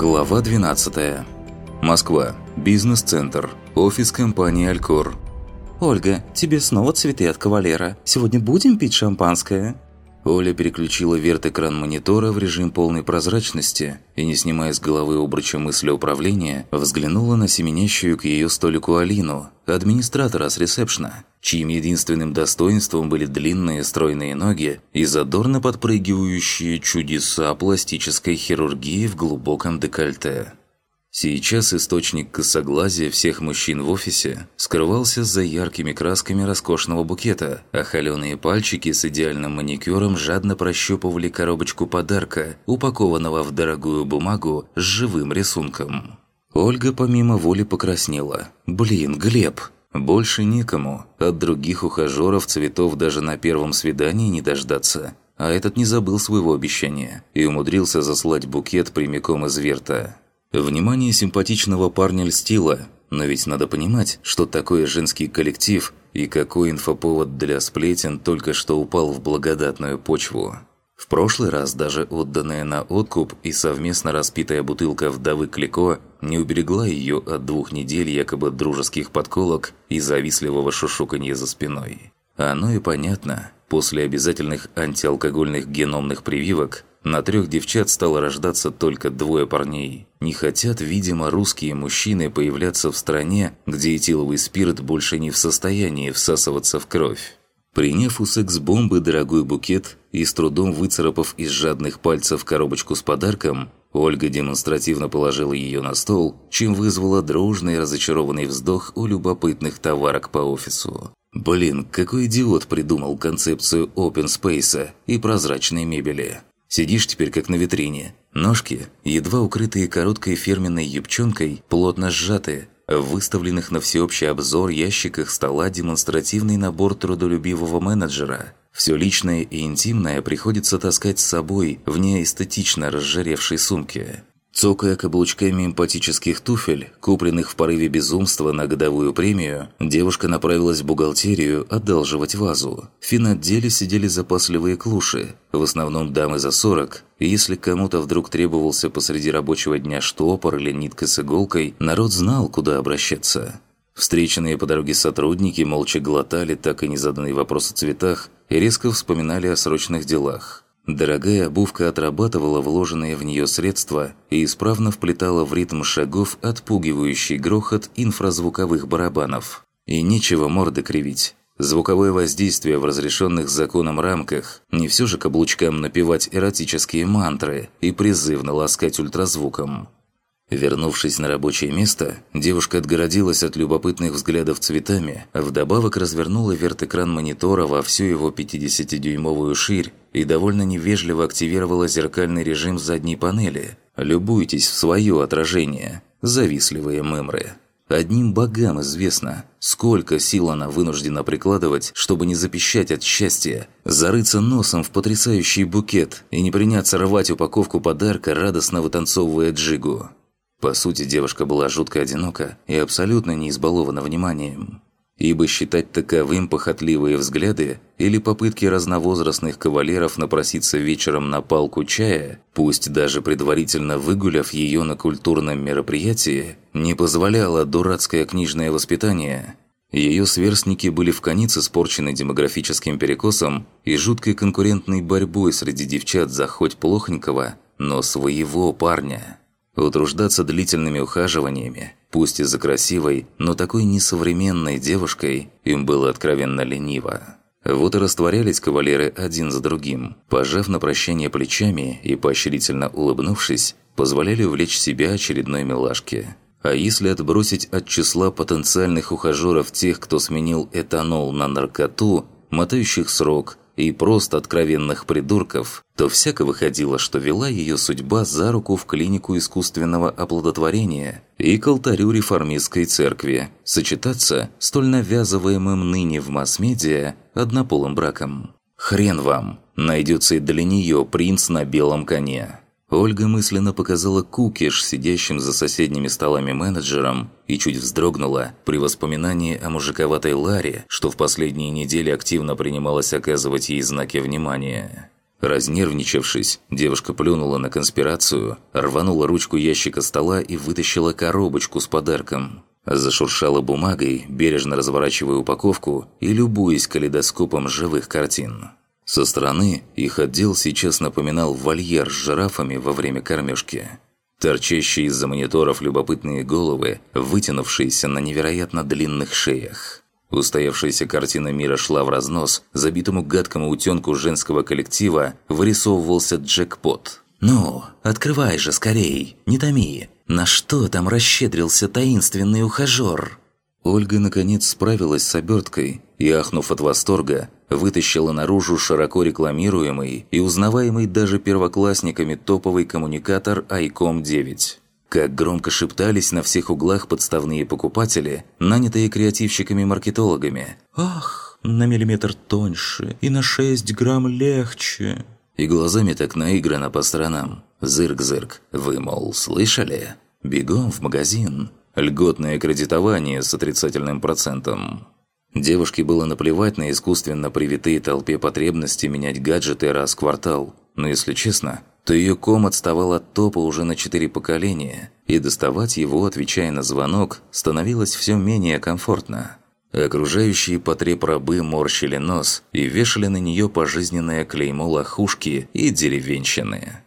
Глава 12. Москва. Бизнес-центр. Офис компании «Алькор». «Ольга, тебе снова цветы от кавалера. Сегодня будем пить шампанское?» Оля переключила верт-экран монитора в режим полной прозрачности и, не снимая с головы обруча мысли управления, взглянула на семенящую к ее столику Алину, администратора с ресепшна, чьим единственным достоинством были длинные стройные ноги и задорно подпрыгивающие чудеса пластической хирургии в глубоком декольте. Сейчас источник косоглазия всех мужчин в офисе скрывался за яркими красками роскошного букета, а холеные пальчики с идеальным маникюром жадно прощупывали коробочку подарка, упакованного в дорогую бумагу с живым рисунком. Ольга помимо воли покраснела. «Блин, Глеб!» Больше некому. От других ухажеров цветов даже на первом свидании не дождаться. А этот не забыл своего обещания и умудрился заслать букет прямиком из Верта. Внимание симпатичного парня льстило, но ведь надо понимать, что такое женский коллектив и какой инфоповод для сплетен только что упал в благодатную почву. В прошлый раз даже отданная на откуп и совместно распитая бутылка вдовы Клико не уберегла ее от двух недель якобы дружеских подколок и завистливого шушуканья за спиной. Оно и понятно. После обязательных антиалкогольных геномных прививок на трех девчат стало рождаться только двое парней. Не хотят, видимо, русские мужчины появляться в стране, где этиловый спирт больше не в состоянии всасываться в кровь. Приняв у секс-бомбы дорогой букет и с трудом выцарапав из жадных пальцев коробочку с подарком, Ольга демонстративно положила ее на стол, чем вызвала дружный разочарованный вздох у любопытных товарок по офису. Блин, какой идиот придумал концепцию open space и прозрачной мебели. Сидишь теперь как на витрине. Ножки, едва укрытые короткой фирменной юбчонкой, плотно сжатые. В выставленных на всеобщий обзор ящиках стола демонстративный набор трудолюбивого менеджера. Все личное и интимное приходится таскать с собой в неэстетично разжаревшей сумке. Цокая каблучками эмпатических туфель, купленных в порыве безумства на годовую премию, девушка направилась в бухгалтерию одалживать вазу. В финотделе сидели запасливые клуши, в основном дамы за 40, и если кому-то вдруг требовался посреди рабочего дня штопор или нитка с иголкой, народ знал, куда обращаться. Встреченные по дороге сотрудники молча глотали так и незаданный вопрос о цветах и резко вспоминали о срочных делах. Дорогая обувка отрабатывала вложенные в нее средства и исправно вплетала в ритм шагов отпугивающий грохот инфразвуковых барабанов. И нечего морды кривить. Звуковое воздействие в разрешенных законом рамках, не все же каблучкам напевать эротические мантры и призывно ласкать ультразвуком. Вернувшись на рабочее место, девушка отгородилась от любопытных взглядов цветами, вдобавок развернула верт-экран монитора во всю его 50-дюймовую ширь и довольно невежливо активировала зеркальный режим задней панели. «Любуйтесь в свое отражение, завистливые мымры». Одним богам известно, сколько сил она вынуждена прикладывать, чтобы не запищать от счастья, зарыться носом в потрясающий букет и не приняться рвать упаковку подарка, радостно вытанцовывая джигу. По сути, девушка была жутко одинока и абсолютно не избалована вниманием. Ибо считать таковым похотливые взгляды или попытки разновозрастных кавалеров напроситься вечером на палку чая, пусть даже предварительно выгуляв ее на культурном мероприятии, не позволяло дурацкое книжное воспитание. Ее сверстники были в конец испорчены демографическим перекосом и жуткой конкурентной борьбой среди девчат за хоть плохонького, но своего парня. Утруждаться длительными ухаживаниями, пусть и за красивой, но такой несовременной девушкой, им было откровенно лениво. Вот и растворялись кавалеры один за другим, пожав на прощание плечами и поощрительно улыбнувшись, позволяли увлечь себя очередной милашке. А если отбросить от числа потенциальных ухажеров тех, кто сменил этанол на наркоту, мотающих срок, и просто откровенных придурков, то всяко выходило, что вела ее судьба за руку в клинику искусственного оплодотворения и к алтарю реформистской церкви, сочетаться столь навязываемым ныне в масс-медиа однополым браком. Хрен вам, найдется и для нее принц на белом коне. Ольга мысленно показала кукиш сидящим за соседними столами менеджером и чуть вздрогнула при воспоминании о мужиковатой Ларе, что в последние недели активно принималась оказывать ей знаки внимания. Разнервничавшись, девушка плюнула на конспирацию, рванула ручку ящика стола и вытащила коробочку с подарком. Зашуршала бумагой, бережно разворачивая упаковку и любуясь калейдоскопом живых картин. Со стороны их отдел сейчас напоминал вольер с жирафами во время кормежки. Торчащие из-за мониторов любопытные головы, вытянувшиеся на невероятно длинных шеях. Устоявшаяся картина мира шла в разнос, забитому гадкому утенку женского коллектива вырисовывался джекпот. «Ну, открывай же скорей, не томи! На что там расщедрился таинственный ухажёр?» Ольга наконец справилась с оберткой и, ахнув от восторга, вытащила наружу широко рекламируемый и узнаваемый даже первоклассниками топовый коммуникатор ICOM-9. Как громко шептались на всех углах подставные покупатели, нанятые креативщиками-маркетологами. «Ах, на миллиметр тоньше и на 6 грамм легче!» И глазами так наиграно по сторонам. «Зырк-зырк, вы, мол, слышали? Бегом в магазин. Льготное кредитование с отрицательным процентом». Девушке было наплевать на искусственно привитые толпе потребности менять гаджеты раз в квартал. Но если честно, то ее ком отставал от топа уже на четыре поколения, и доставать его, отвечая на звонок, становилось все менее комфортно. Окружающие потреб-рабы морщили нос и вешали на нее пожизненное клеймо лохушки и деревенщины.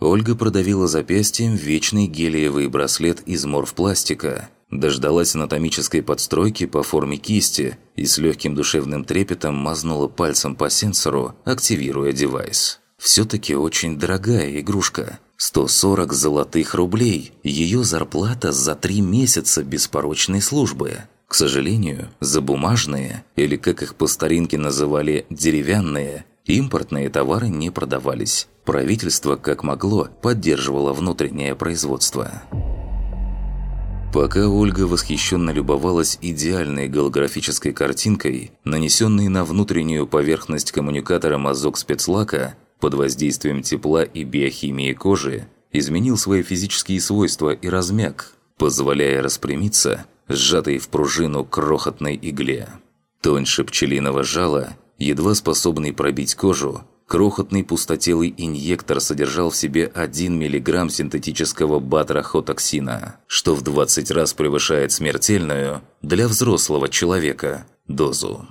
Ольга продавила запястьем вечный гелиевый браслет из морфпластика, дождалась анатомической подстройки по форме кисти и с легким душевным трепетом мазнула пальцем по сенсору, активируя девайс. Все-таки очень дорогая игрушка. 140 золотых рублей. Ее зарплата за три месяца беспорочной службы. К сожалению, за бумажные, или как их по старинке называли «деревянные», импортные товары не продавались. Правительство, как могло, поддерживало внутреннее производство. Пока Ольга восхищенно любовалась идеальной голографической картинкой, нанесенной на внутреннюю поверхность коммуникатора мазок спецлака, под воздействием тепла и биохимии кожи изменил свои физические свойства и размяк, позволяя распрямиться, сжатой в пружину крохотной игле. Тоньше пчелиного жала, едва способный пробить кожу, крохотный пустотелый инъектор содержал в себе 1 мг синтетического батрахотоксина, что в 20 раз превышает смертельную для взрослого человека дозу.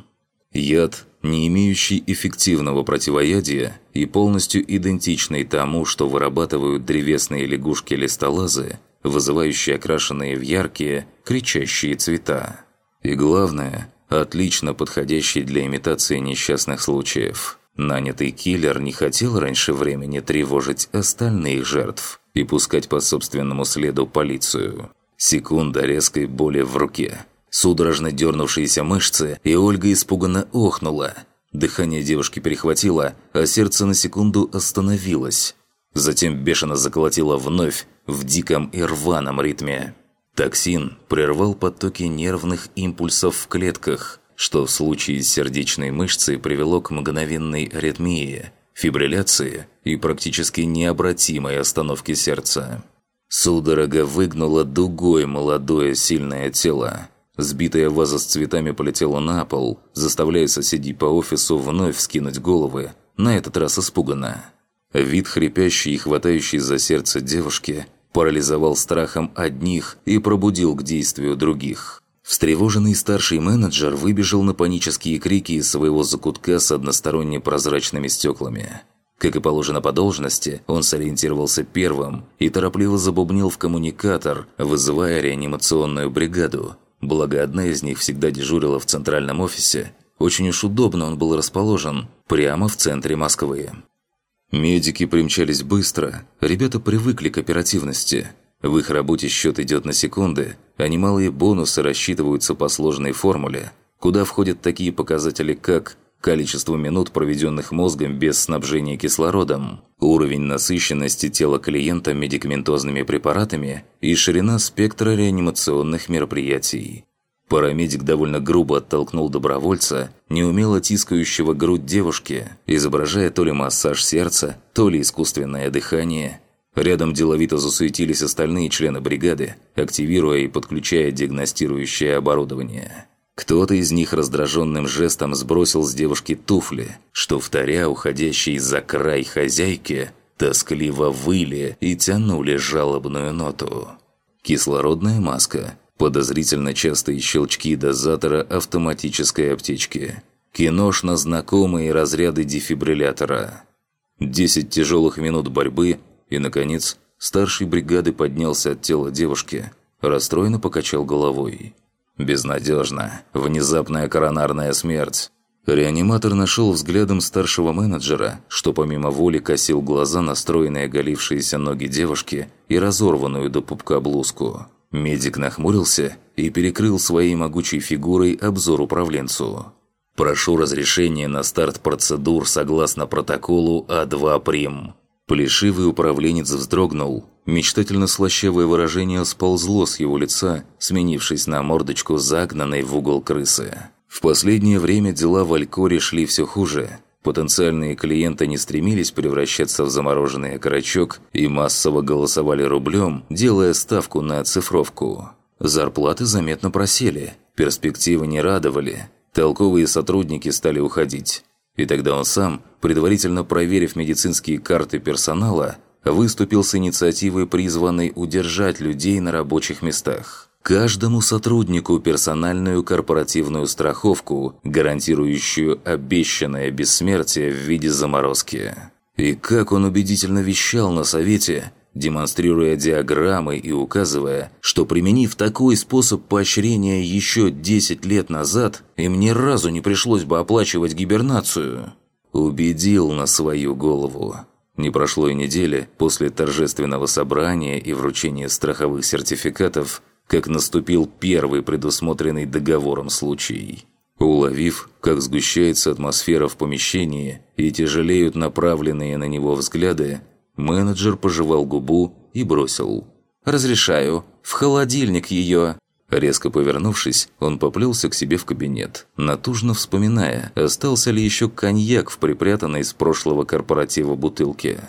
Яд, не имеющий эффективного противоядия и полностью идентичный тому, что вырабатывают древесные лягушки-листолазы, вызывающие окрашенные в яркие, кричащие цвета. И главное, отлично подходящий для имитации несчастных случаев. Нанятый киллер не хотел раньше времени тревожить остальных жертв и пускать по собственному следу полицию. Секунда резкой боли в руке – Судорожно дернувшиеся мышцы, и Ольга испуганно охнула. Дыхание девушки перехватило, а сердце на секунду остановилось. Затем бешено заколотило вновь, в диком и рваном ритме. Токсин прервал потоки нервных импульсов в клетках, что в случае с сердечной мышцей привело к мгновенной аритмии, фибрилляции и практически необратимой остановке сердца. Судорога выгнула дугой молодое сильное тело. Сбитая ваза с цветами полетела на пол, заставляя соседей по офису вновь скинуть головы, на этот раз испуганно. Вид хрипящей и хватающей за сердце девушки парализовал страхом одних и пробудил к действию других. Встревоженный старший менеджер выбежал на панические крики из своего закутка с односторонне прозрачными стеклами. Как и положено по должности, он сориентировался первым и торопливо забубнил в коммуникатор, вызывая реанимационную бригаду, Благо, одна из них всегда дежурила в центральном офисе. Очень уж удобно он был расположен, прямо в центре Москвы. Медики примчались быстро, ребята привыкли к оперативности. В их работе счет идет на секунды, а немалые бонусы рассчитываются по сложной формуле, куда входят такие показатели, как количество минут, проведенных мозгом без снабжения кислородом, уровень насыщенности тела клиента медикаментозными препаратами и ширина спектра реанимационных мероприятий. Парамедик довольно грубо оттолкнул добровольца, неумело тискающего грудь девушки, изображая то ли массаж сердца, то ли искусственное дыхание. Рядом деловито засуетились остальные члены бригады, активируя и подключая диагностирующее оборудование. Кто-то из них раздраженным жестом сбросил с девушки туфли, что вторя уходящей за край хозяйки, тоскливо выли и тянули жалобную ноту. Кислородная маска, подозрительно частые щелчки дозатора автоматической аптечки, киношно знакомые разряды дефибриллятора. Десять тяжелых минут борьбы, и, наконец, старший бригады поднялся от тела девушки, расстроенно покачал головой. Безнадежно. Внезапная коронарная смерть. Реаниматор нашел взглядом старшего менеджера, что помимо воли косил глаза на стройные оголившиеся ноги девушки и разорванную до пупка блузку. Медик нахмурился и перекрыл своей могучей фигурой обзор управленцу. «Прошу разрешения на старт процедур согласно протоколу А2 Прим». Плешивый управленец вздрогнул, Мечтательно слащавое выражение сползло с его лица, сменившись на мордочку загнанной в угол крысы. В последнее время дела в Алькоре шли все хуже. Потенциальные клиенты не стремились превращаться в замороженный окорочок и массово голосовали рублем, делая ставку на оцифровку. Зарплаты заметно просели, перспективы не радовали, толковые сотрудники стали уходить. И тогда он сам, предварительно проверив медицинские карты персонала, выступил с инициативой, призванной удержать людей на рабочих местах. Каждому сотруднику персональную корпоративную страховку, гарантирующую обещанное бессмертие в виде заморозки. И как он убедительно вещал на совете, демонстрируя диаграммы и указывая, что применив такой способ поощрения еще 10 лет назад, им ни разу не пришлось бы оплачивать гибернацию. Убедил на свою голову. Не прошло и недели после торжественного собрания и вручения страховых сертификатов, как наступил первый предусмотренный договором случай. Уловив, как сгущается атмосфера в помещении и тяжелеют направленные на него взгляды, менеджер пожевал губу и бросил. «Разрешаю. В холодильник ее!» Резко повернувшись, он поплелся к себе в кабинет, натужно вспоминая, остался ли еще коньяк в припрятанной с прошлого корпоратива бутылке.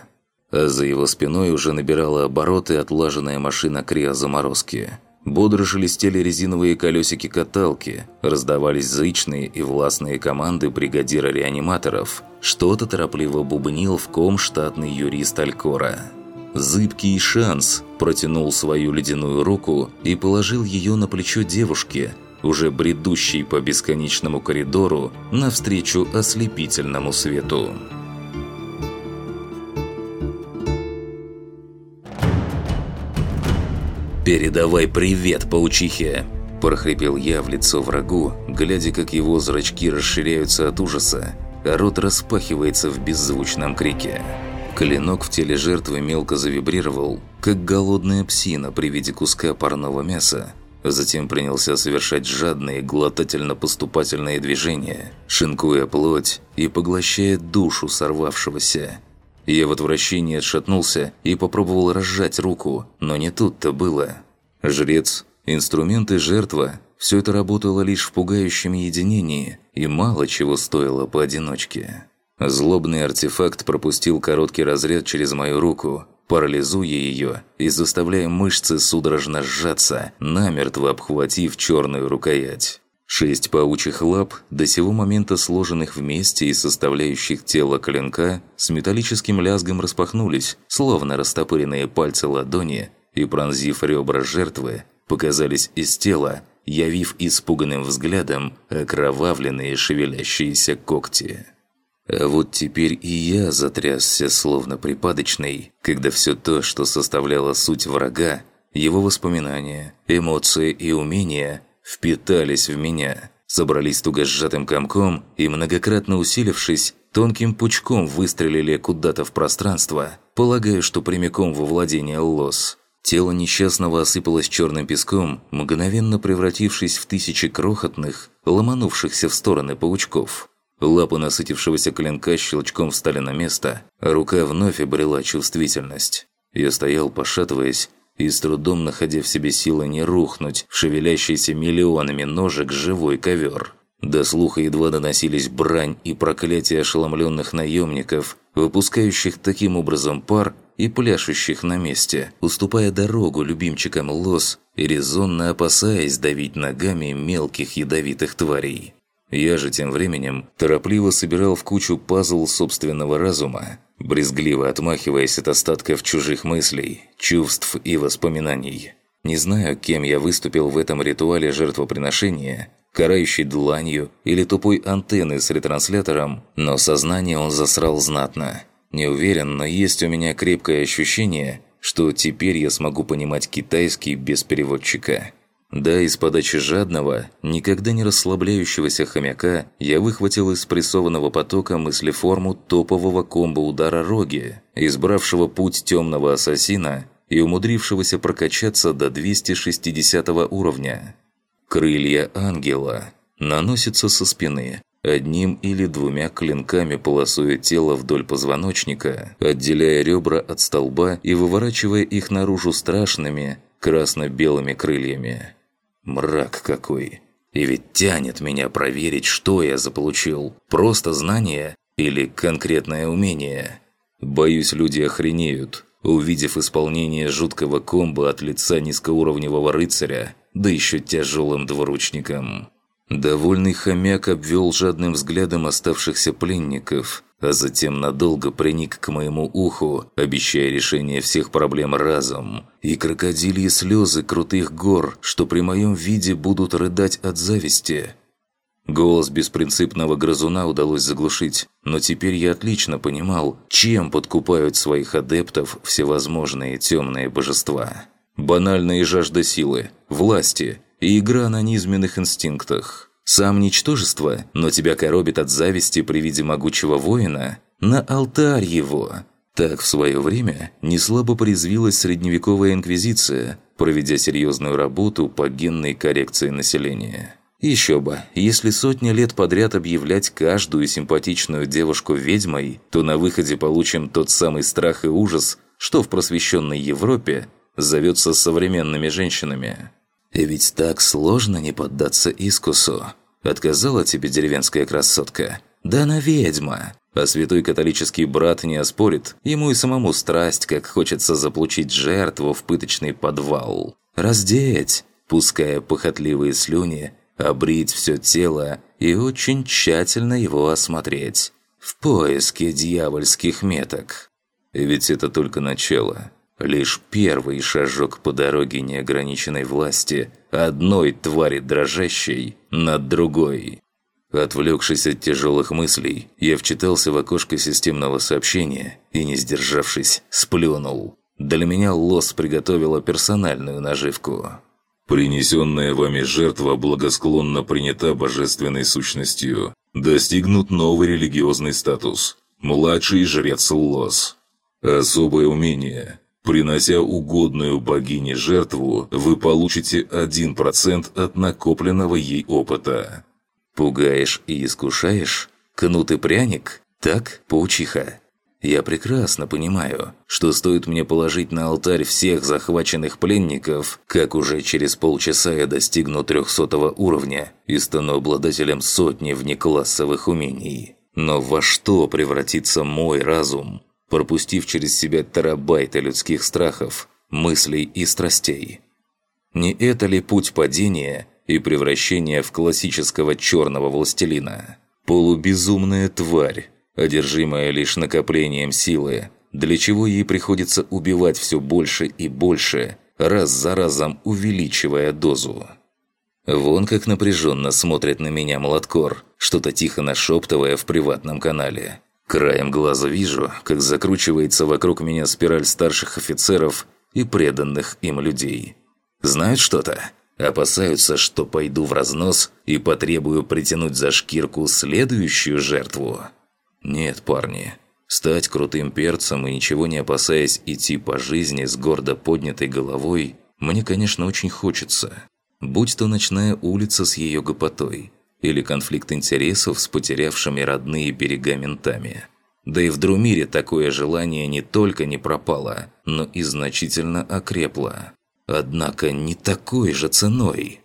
А за его спиной уже набирала обороты отлаженная машина криозаморозки. Бодро шелестели резиновые колесики каталки, раздавались зычные и властные команды бригадира реаниматоров. Что-то торопливо бубнил в ком штатный юрист Алькора. Зыбкий шанс протянул свою ледяную руку и положил ее на плечо девушки, уже бредущей по бесконечному коридору навстречу ослепительному свету. «Передавай привет, паучихе!» – прохрипел я в лицо врагу, глядя, как его зрачки расширяются от ужаса, а рот распахивается в беззвучном крике. Клинок в теле жертвы мелко завибрировал, как голодная псина при виде куска парного мяса. Затем принялся совершать жадные глотательно-поступательные движения, шинкуя плоть и поглощая душу сорвавшегося. Я в отвращении отшатнулся и попробовал разжать руку, но не тут-то было. Жрец, инструменты жертва – все это работало лишь в пугающем единении и мало чего стоило поодиночке. Злобный артефакт пропустил короткий разряд через мою руку, парализуя ее и заставляя мышцы судорожно сжаться, намертво обхватив черную рукоять. Шесть паучьих лап, до сего момента сложенных вместе и составляющих тело клинка, с металлическим лязгом распахнулись, словно растопыренные пальцы ладони, и, пронзив ребра жертвы, показались из тела, явив испуганным взглядом окровавленные шевелящиеся когти. А вот теперь и я затрясся словно припадочный, когда все то, что составляло суть врага, его воспоминания, эмоции и умения впитались в меня, собрались туго сжатым комком и, многократно усилившись, тонким пучком выстрелили куда-то в пространство, полагаю, что прямиком во владение лос. Тело несчастного осыпалось черным песком, мгновенно превратившись в тысячи крохотных, ломанувшихся в стороны паучков. Лапы насытившегося клинка щелчком встали на место, рука вновь обрела чувствительность. Я стоял, пошатываясь, и с трудом находя в себе силы не рухнуть в шевелящийся миллионами ножек живой ковер. До слуха едва доносились брань и проклятия ошеломленных наемников, выпускающих таким образом пар, и пляшущих на месте, уступая дорогу любимчикам лос и резонно опасаясь давить ногами мелких ядовитых тварей. Я же тем временем торопливо собирал в кучу пазл собственного разума, брезгливо отмахиваясь от остатков чужих мыслей, чувств и воспоминаний. Не знаю, кем я выступил в этом ритуале жертвоприношения, карающей дланью или тупой антенной с ретранслятором, но сознание он засрал знатно. Не уверен, но есть у меня крепкое ощущение, что теперь я смогу понимать китайский без переводчика. Да, из подачи жадного, никогда не расслабляющегося хомяка я выхватил из прессованного потока мыслеформу топового комбо-удара Роги, избравшего путь темного ассасина и умудрившегося прокачаться до 260 уровня. Крылья ангела наносятся со спины, одним или двумя клинками полосуя тело вдоль позвоночника, отделяя ребра от столба и выворачивая их наружу страшными красно-белыми крыльями. Мрак какой! И ведь тянет меня проверить, что я заполучил. Просто знание или конкретное умение. Боюсь, люди охренеют, увидев исполнение жуткого комбо от лица низкоуровневого рыцаря, да еще тяжелым двуручником. Довольный хомяк обвел жадным взглядом оставшихся пленников, а затем надолго приник к моему уху, обещая решение всех проблем разом, и крокодильи слезы крутых гор, что при моем виде будут рыдать от зависти. Голос беспринципного грызуна удалось заглушить, но теперь я отлично понимал, чем подкупают своих адептов всевозможные темные божества. Банальная жажда силы, власти и игра на низменных инстинктах. Сам ничтожество, но тебя коробит от зависти при виде могучего воина, на алтарь его. Так в свое время неслабо порезвилась средневековая инквизиция, проведя серьезную работу по генной коррекции населения. Еще бы, если сотни лет подряд объявлять каждую симпатичную девушку ведьмой, то на выходе получим тот самый страх и ужас, что в просвещенной Европе зовется современными женщинами. И ведь так сложно не поддаться искусу. Отказала тебе деревенская красотка? Да она ведьма. А святой католический брат не оспорит, ему и самому страсть, как хочется заполучить жертву в пыточный подвал. Раздеть, пуская похотливые слюни, обрить все тело и очень тщательно его осмотреть. В поиске дьявольских меток. Ведь это только начало. Лишь первый шажок по дороге неограниченной власти одной твари дрожащей над другой. Отвлекшись от тяжелых мыслей, я вчитался в окошко системного сообщения и, не сдержавшись, сплюнул. Для меня Лос приготовила персональную наживку. Принесенная вами жертва благосклонно принята божественной сущностью. Достигнут новый религиозный статус. Младший жрец Лос. Особое умение. Принося угодную богине жертву, вы получите 1% от накопленного ей опыта. Пугаешь и искушаешь? Кнут и пряник? Так, паучиха? Я прекрасно понимаю, что стоит мне положить на алтарь всех захваченных пленников, как уже через полчаса я достигну трехсотого уровня и стану обладателем сотни внеклассовых умений. Но во что превратится мой разум, пропустив через себя терабайты людских страхов, мыслей и страстей? Не это ли путь падения и превращения в классического черного властелина? Полубезумная тварь, одержимая лишь накоплением силы, для чего ей приходится убивать все больше и больше, раз за разом увеличивая дозу. Вон как напряженно смотрит на меня Младкор, что-то тихо нашептывая в приватном канале. Краем глаза вижу, как закручивается вокруг меня спираль старших офицеров и преданных им людей. Знают что-то? Опасаются, что пойду в разнос и потребую притянуть за шкирку следующую жертву. Нет, парни. Стать крутым перцем и ничего не опасаясь идти по жизни с гордо поднятой головой, мне, конечно, очень хочется. Будь то ночная улица с ее гопотой, или конфликт интересов с потерявшими родные берега ментами. Да и в Друмире такое желание не только не пропало, но и значительно окрепло. Однако не такой же ценой.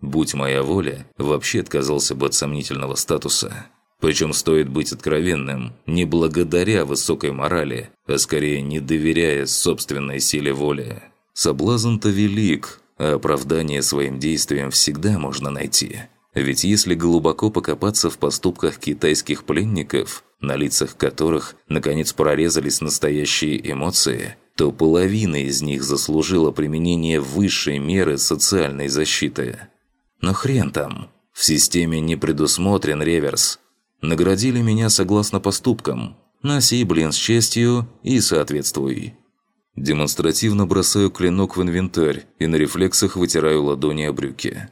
Будь моя воля, вообще отказался бы от сомнительного статуса – Причем стоит быть откровенным, не благодаря высокой морали, а скорее не доверяя собственной силе воли. Соблазн-то велик, а оправдание своим действиям всегда можно найти. Ведь если глубоко покопаться в поступках китайских пленников, на лицах которых, наконец, прорезались настоящие эмоции, то половина из них заслужила применение высшей меры социальной защиты. Но хрен там. В системе не предусмотрен реверс. Наградили меня согласно поступкам. Носи, блин, с честью и соответствуй. Демонстративно бросаю клинок в инвентарь и на рефлексах вытираю ладони о брюки.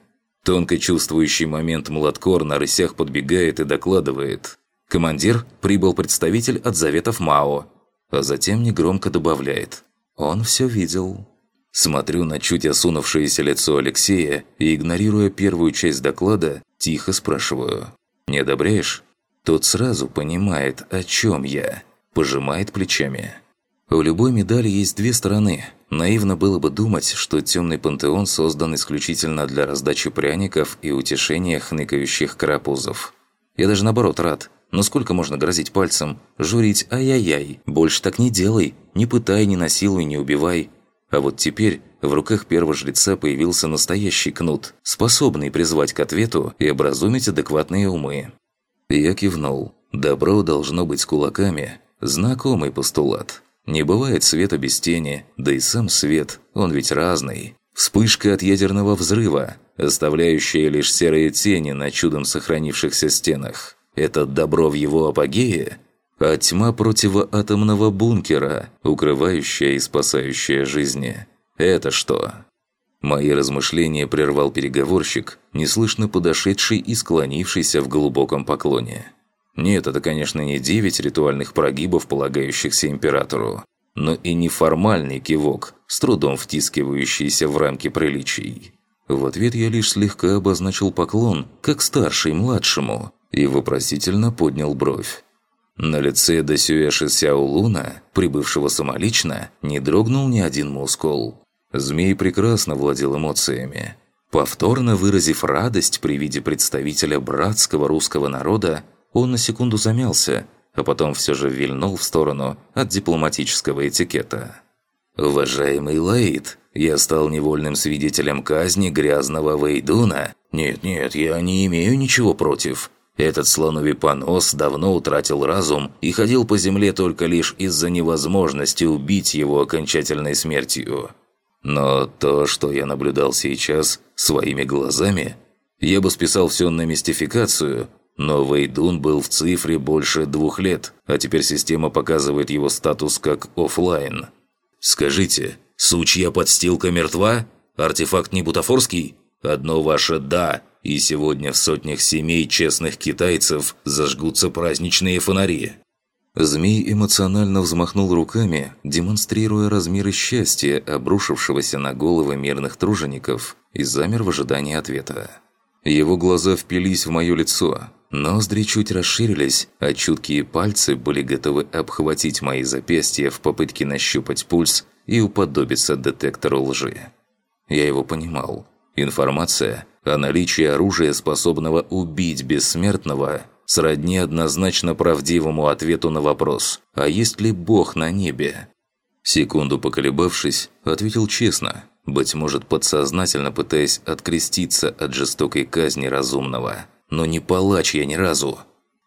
Тонко чувствующий момент Младкор на рысях подбегает и докладывает. «Командир, прибыл представитель от Заветов Мао». А затем негромко добавляет. «Он все видел». Смотрю на чуть осунувшееся лицо Алексея и, игнорируя первую часть доклада, тихо спрашиваю. «Не одобряешь?» Тот сразу понимает, о чем я. Пожимает плечами. У любой медали есть две стороны. Наивно было бы думать, что темный пантеон создан исключительно для раздачи пряников и утешения хныкающих карапузов. Я даже наоборот рад. Но сколько можно грозить пальцем, журить «ай-яй-яй», больше так не делай, не пытай, не насилуй, не убивай. А вот теперь в руках первого жреца появился настоящий кнут, способный призвать к ответу и образумить адекватные умы. Я кивнул. Добро должно быть кулаками. Знакомый постулат. Не бывает света без тени, да и сам свет, он ведь разный. Вспышка от ядерного взрыва, оставляющая лишь серые тени на чудом сохранившихся стенах. Это добро в его апогее? А тьма противоатомного бункера, укрывающая и спасающая жизни. Это что? Мои размышления прервал переговорщик, неслышно подошедший и склонившийся в глубоком поклоне. Нет, это, конечно, не девять ритуальных прогибов, полагающихся императору, но и неформальный кивок, с трудом втискивающийся в рамки приличий. В ответ я лишь слегка обозначил поклон, как старший младшему, и вопросительно поднял бровь. На лице Досюэши Сяолуна, прибывшего самолично, не дрогнул ни один мускул. Змей прекрасно владел эмоциями. Повторно выразив радость при виде представителя братского русского народа, он на секунду замялся, а потом все же вильнул в сторону от дипломатического этикета. «Уважаемый Лаид, я стал невольным свидетелем казни грязного Вейдуна. Нет-нет, я не имею ничего против. Этот слоновий понос давно утратил разум и ходил по земле только лишь из-за невозможности убить его окончательной смертью. Но то, что я наблюдал сейчас своими глазами, я бы списал все на мистификацию, но Вейдун был в цифре больше двух лет, а теперь система показывает его статус как офлайн. Скажите, сучья подстилка мертва? Артефакт не бутафорский? Одно ваше «да», и сегодня в сотнях семей честных китайцев зажгутся праздничные фонари. Змей эмоционально взмахнул руками, демонстрируя размеры счастья, обрушившегося на головы мирных тружеников, и замер в ожидании ответа. Его глаза впились в мое лицо, Ноздри чуть расширились, а чуткие пальцы были готовы обхватить мои запястья в попытке нащупать пульс и уподобиться детектору лжи. Я его понимал. Информация о наличии оружия, способного убить бессмертного, сродни однозначно правдивому ответу на вопрос «А есть ли Бог на небе?». Секунду поколебавшись, ответил честно, быть может подсознательно пытаясь откреститься от жестокой казни разумного – но не палач я ни разу.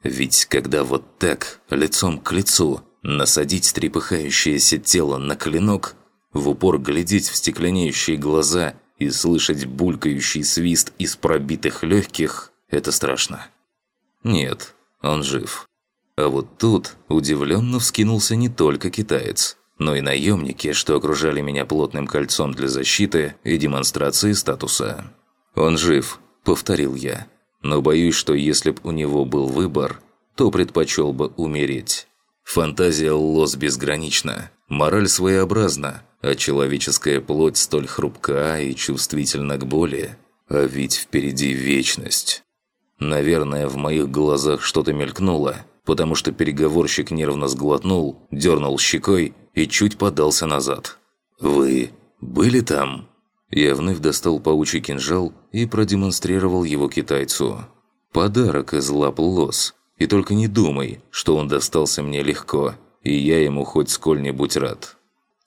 Ведь когда вот так, лицом к лицу, насадить трепыхающееся тело на клинок, в упор глядеть в стекленеющие глаза и слышать булькающий свист из пробитых легких – это страшно. Нет, он жив. А вот тут удивленно вскинулся не только китаец, но и наемники, что окружали меня плотным кольцом для защиты и демонстрации статуса. «Он жив», – повторил я но боюсь, что если б у него был выбор, то предпочел бы умереть. Фантазия Лос безгранична, мораль своеобразна, а человеческая плоть столь хрупка и чувствительна к боли. А ведь впереди вечность. Наверное, в моих глазах что-то мелькнуло, потому что переговорщик нервно сглотнул, дернул щекой и чуть подался назад. «Вы были там?» Я вновь достал паучий кинжал и продемонстрировал его китайцу. Подарок из лап лос. И только не думай, что он достался мне легко, и я ему хоть сколь-нибудь рад.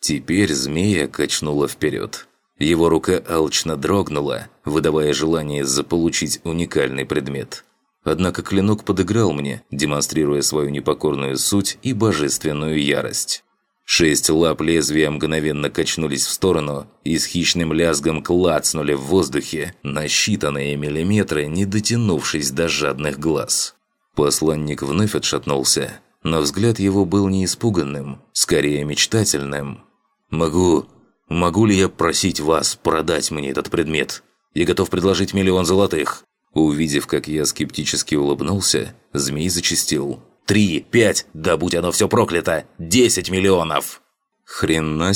Теперь змея качнула вперед. Его рука алчно дрогнула, выдавая желание заполучить уникальный предмет. Однако клинок подыграл мне, демонстрируя свою непокорную суть и божественную ярость. Шесть лап лезвия мгновенно качнулись в сторону и с хищным лязгом клацнули в воздухе на считанные миллиметры, не дотянувшись до жадных глаз. Посланник вновь отшатнулся, но взгляд его был не испуганным, скорее мечтательным. «Могу... могу ли я просить вас продать мне этот предмет? Я готов предложить миллион золотых». Увидев, как я скептически улыбнулся, змей зачастил. «Три, пять, да будь оно все проклято! Десять миллионов!» Хрена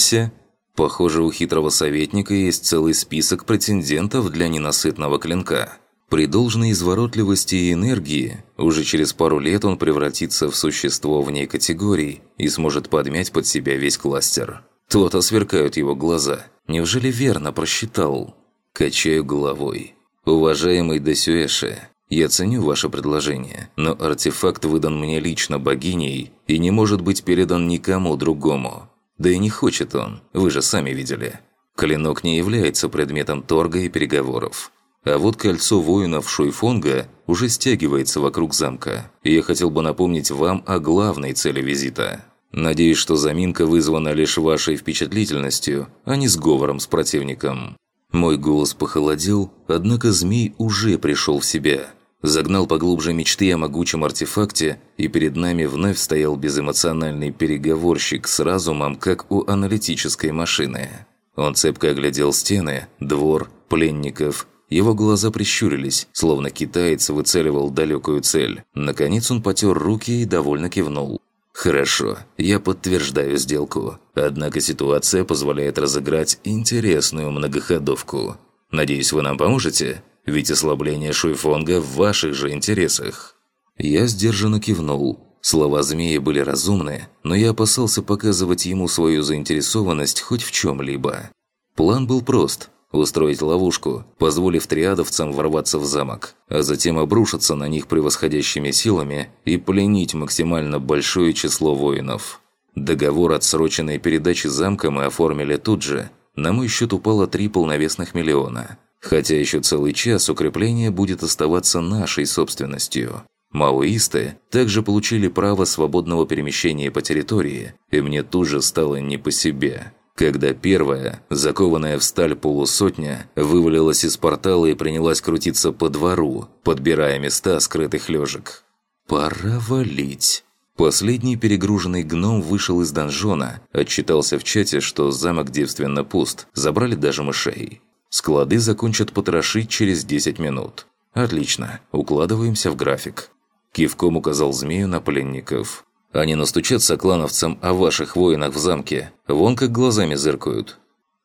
Похоже, у хитрого советника есть целый список претендентов для ненасытного клинка. При должной изворотливости и энергии, уже через пару лет он превратится в существо вне категорий и сможет подмять под себя весь кластер. То-то сверкают его глаза. Неужели верно просчитал? Качаю головой. Уважаемый Десюэши, я ценю ваше предложение, но артефакт выдан мне лично богиней и не может быть передан никому другому. Да и не хочет он, вы же сами видели. Клинок не является предметом торга и переговоров. А вот кольцо воинов Шуйфонга уже стягивается вокруг замка, и я хотел бы напомнить вам о главной цели визита. Надеюсь, что заминка вызвана лишь вашей впечатлительностью, а не сговором с противником. Мой голос похолодел, однако змей уже пришел в себя. Загнал поглубже мечты о могучем артефакте, и перед нами вновь стоял безэмоциональный переговорщик с разумом, как у аналитической машины. Он цепко оглядел стены, двор, пленников его глаза прищурились, словно китаец выцеливал далекую цель. Наконец он потер руки и довольно кивнул. «Хорошо, я подтверждаю сделку. Однако ситуация позволяет разыграть интересную многоходовку. Надеюсь, вы нам поможете? Ведь ослабление Шуйфонга в ваших же интересах». Я сдержанно кивнул. Слова змеи были разумны, но я опасался показывать ему свою заинтересованность хоть в чем-либо. План был прост – устроить ловушку, позволив триадовцам ворваться в замок, а затем обрушиться на них превосходящими силами и пленить максимально большое число воинов. Договор отсроченной передачи замка мы оформили тут же. На мой счет упало три полновесных миллиона. Хотя еще целый час укрепление будет оставаться нашей собственностью. Маоисты также получили право свободного перемещения по территории, и мне тут же стало не по себе когда первая, закованная в сталь полусотня, вывалилась из портала и принялась крутиться по двору, подбирая места скрытых лёжек. «Пора валить». Последний перегруженный гном вышел из донжона, отчитался в чате, что замок девственно пуст, забрали даже мышей. Склады закончат потрошить через 10 минут. Отлично, укладываемся в график. Кивком указал змею на пленников. Они настучатся клановцам о ваших воинах в замке. Вон как глазами зыркают».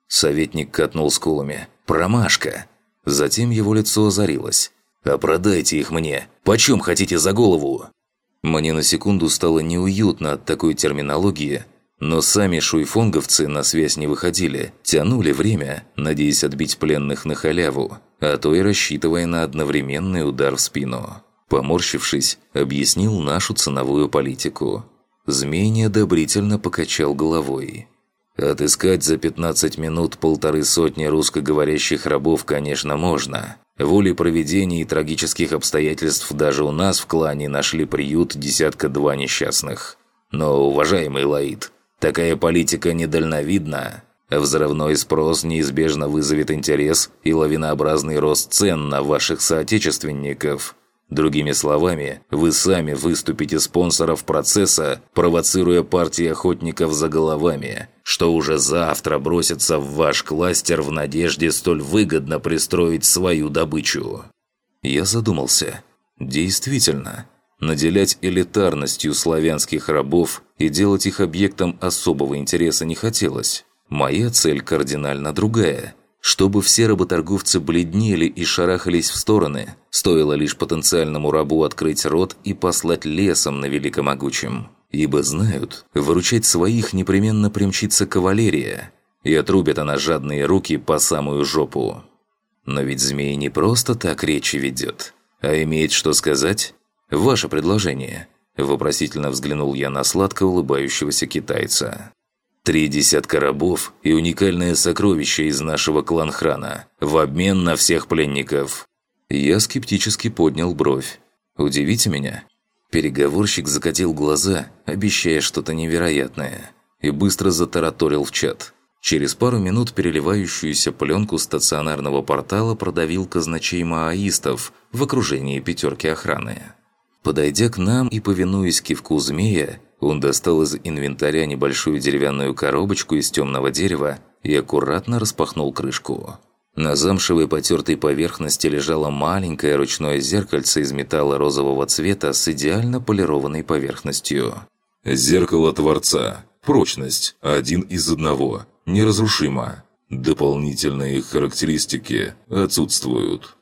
Советник катнул скулами. «Промашка!» Затем его лицо озарилось. «А продайте их мне! Почем хотите за голову?» Мне на секунду стало неуютно от такой терминологии, но сами шуйфонговцы на связь не выходили, тянули время, надеясь отбить пленных на халяву, а то и рассчитывая на одновременный удар в спину. Поморщившись, объяснил нашу ценовую политику. Змей неодобрительно покачал головой. Отыскать за 15 минут полторы сотни русскоговорящих рабов, конечно, можно. Волей проведения и трагических обстоятельств даже у нас в клане нашли приют десятка-два несчастных. Но, уважаемый Лаид, такая политика недальновидна. Взрывной спрос неизбежно вызовет интерес и лавинообразный рост цен на ваших соотечественников – Другими словами, вы сами выступите спонсоров процесса, провоцируя партии охотников за головами, что уже завтра бросится в ваш кластер в надежде столь выгодно пристроить свою добычу. Я задумался. Действительно, наделять элитарностью славянских рабов и делать их объектом особого интереса не хотелось. Моя цель кардинально другая – чтобы все работорговцы бледнели и шарахались в стороны, стоило лишь потенциальному рабу открыть рот и послать лесом на великомогучем. Ибо знают, выручать своих непременно примчится кавалерия, и отрубят она жадные руки по самую жопу. Но ведь змей не просто так речи ведет, а имеет что сказать. Ваше предложение». Вопросительно взглянул я на сладко улыбающегося китайца. «Три десятка рабов и уникальное сокровище из нашего кланхрана в обмен на всех пленников». Я скептически поднял бровь. «Удивите меня?» Переговорщик закатил глаза, обещая что-то невероятное, и быстро затараторил в чат. Через пару минут переливающуюся пленку стационарного портала продавил казначей маоистов в окружении пятерки охраны. Подойдя к нам и повинуясь кивку змея, он достал из инвентаря небольшую деревянную коробочку из темного дерева и аккуратно распахнул крышку. На замшевой потертой поверхности лежало маленькое ручное зеркальце из металла розового цвета с идеально полированной поверхностью. «Зеркало Творца. Прочность. Один из одного. Неразрушимо. Дополнительные характеристики отсутствуют».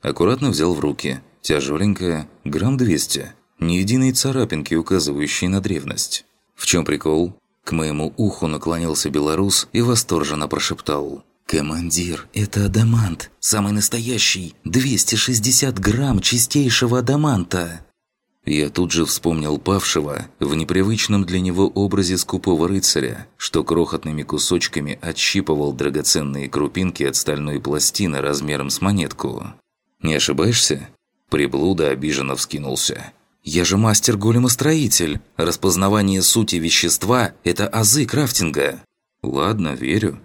Аккуратно взял в руки. Тяжеленькое, грамм 200. Ни единой царапинки, указывающей на древность. В чем прикол? К моему уху наклонился белорус и восторженно прошептал. «Командир, это адамант. Самый настоящий. 260 грамм чистейшего адаманта». Я тут же вспомнил павшего в непривычном для него образе скупого рыцаря, что крохотными кусочками отщипывал драгоценные крупинки от стальной пластины размером с монетку. «Не ошибаешься?» Приблуда обиженно вскинулся. «Я же мастер-големостроитель. Распознавание сути вещества – это азы крафтинга». «Ладно, верю.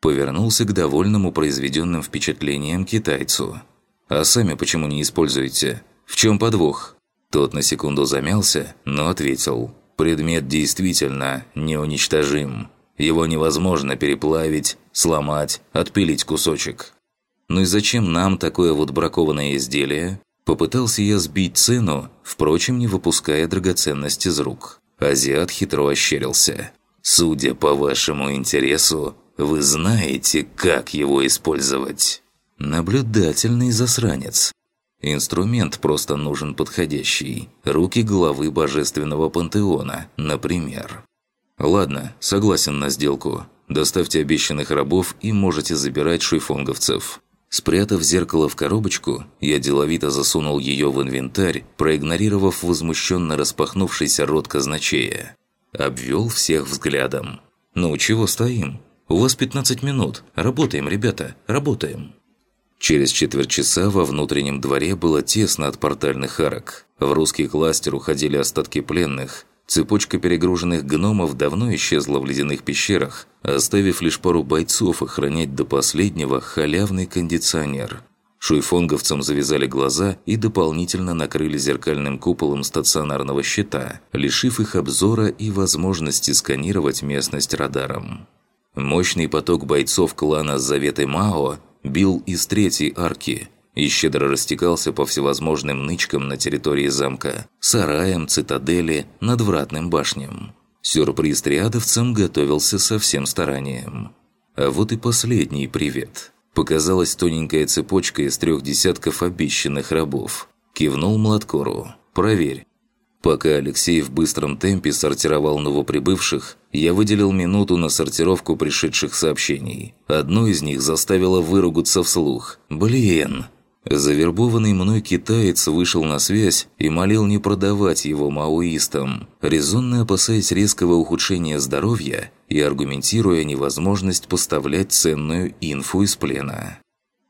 Повернулся к довольному произведенным впечатлением китайцу. «А сами почему не используете? В чем подвох?» Тот на секунду замялся, но ответил. «Предмет действительно неуничтожим. Его невозможно переплавить, сломать, отпилить кусочек». «Ну и зачем нам такое вот бракованное изделие?» Попытался я сбить цену, впрочем, не выпуская драгоценность из рук. Азиат хитро ощерился. «Судя по вашему интересу, вы знаете, как его использовать. Наблюдательный засранец. Инструмент просто нужен подходящий. Руки главы божественного пантеона, например. Ладно, согласен на сделку. Доставьте обещанных рабов и можете забирать шуйфонговцев. Спрятав зеркало в коробочку, я деловито засунул ее в инвентарь, проигнорировав возмущенно распахнувшийся рот казначея. Обвел всех взглядом. «Ну, чего стоим? «У вас 15 минут. Работаем, ребята, работаем». Через четверть часа во внутреннем дворе было тесно от портальных арок. В русский кластер уходили остатки пленных. Цепочка перегруженных гномов давно исчезла в ледяных пещерах, оставив лишь пару бойцов охранять до последнего халявный кондиционер. Шуйфонговцам завязали глаза и дополнительно накрыли зеркальным куполом стационарного щита, лишив их обзора и возможности сканировать местность радаром. Мощный поток бойцов клана Заветы Мао бил из третьей арки и щедро растекался по всевозможным нычкам на территории замка, сараям, цитадели, надвратным башням. Сюрприз триадовцам готовился со всем старанием. А вот и последний привет. Показалась тоненькая цепочка из трех десятков обещанных рабов. Кивнул Младкору. «Проверь, Пока Алексей в быстром темпе сортировал новоприбывших, я выделил минуту на сортировку пришедших сообщений. Одно из них заставило выругаться вслух. «Блин!» Завербованный мной китаец вышел на связь и молил не продавать его маоистам, резонно опасаясь резкого ухудшения здоровья и аргументируя невозможность поставлять ценную инфу из плена.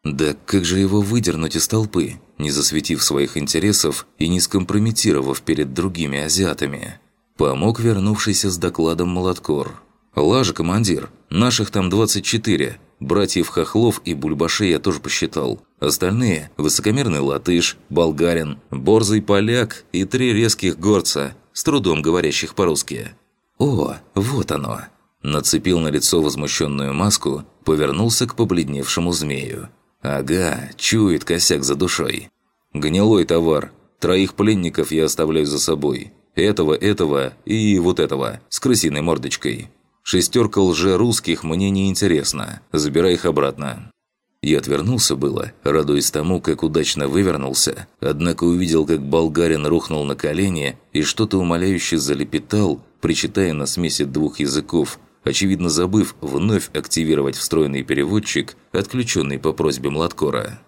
Да как же его выдернуть из толпы, не засветив своих интересов и не скомпрометировав перед другими азиатами? Помог вернувшийся с докладом Молоткор. «Лажа, командир, наших там 24. Братьев Хохлов и Бульбашей я тоже посчитал. Остальные – высокомерный латыш, болгарин, борзый поляк и три резких горца, с трудом говорящих по-русски». «О, вот оно!» Нацепил на лицо возмущенную маску, повернулся к побледневшему змею. Ага, чует косяк за душой. Гнилой товар. Троих пленников я оставляю за собой. Этого, этого и вот этого, с крысиной мордочкой. Шестерка лже-русских мне не интересно. Забирай их обратно. Я отвернулся было, радуясь тому, как удачно вывернулся, однако увидел, как болгарин рухнул на колени и что-то умоляюще залепетал, причитая на смеси двух языков, очевидно забыв вновь активировать встроенный переводчик, отключенный по просьбе Младкора.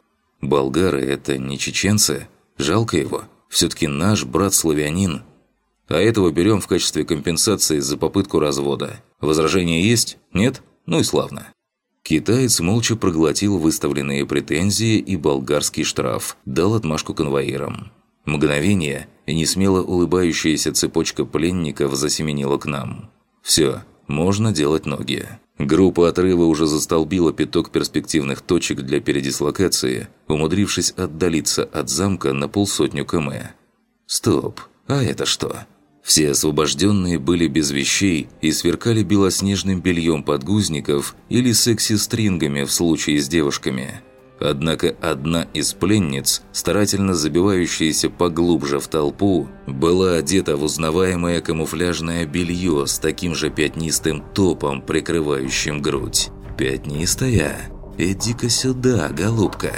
«Болгары – это не чеченцы? Жалко его. Все-таки наш брат-славянин. А этого берем в качестве компенсации за попытку развода. Возражения есть? Нет? Ну и славно. Китаец молча проглотил выставленные претензии и болгарский штраф, дал отмашку конвоирам. Мгновение, и несмело улыбающаяся цепочка пленников засеменила к нам. «Все, можно делать ноги». Группа отрыва уже застолбила пяток перспективных точек для передислокации, умудрившись отдалиться от замка на полсотню км. Стоп, а это что? Все освобожденные были без вещей и сверкали белоснежным бельем подгузников или секси-стрингами в случае с девушками. Однако одна из пленниц, старательно забивающаяся поглубже в толпу, была одета в узнаваемое камуфляжное белье с таким же пятнистым топом, прикрывающим грудь. «Пятнистая? Иди-ка сюда, голубка!»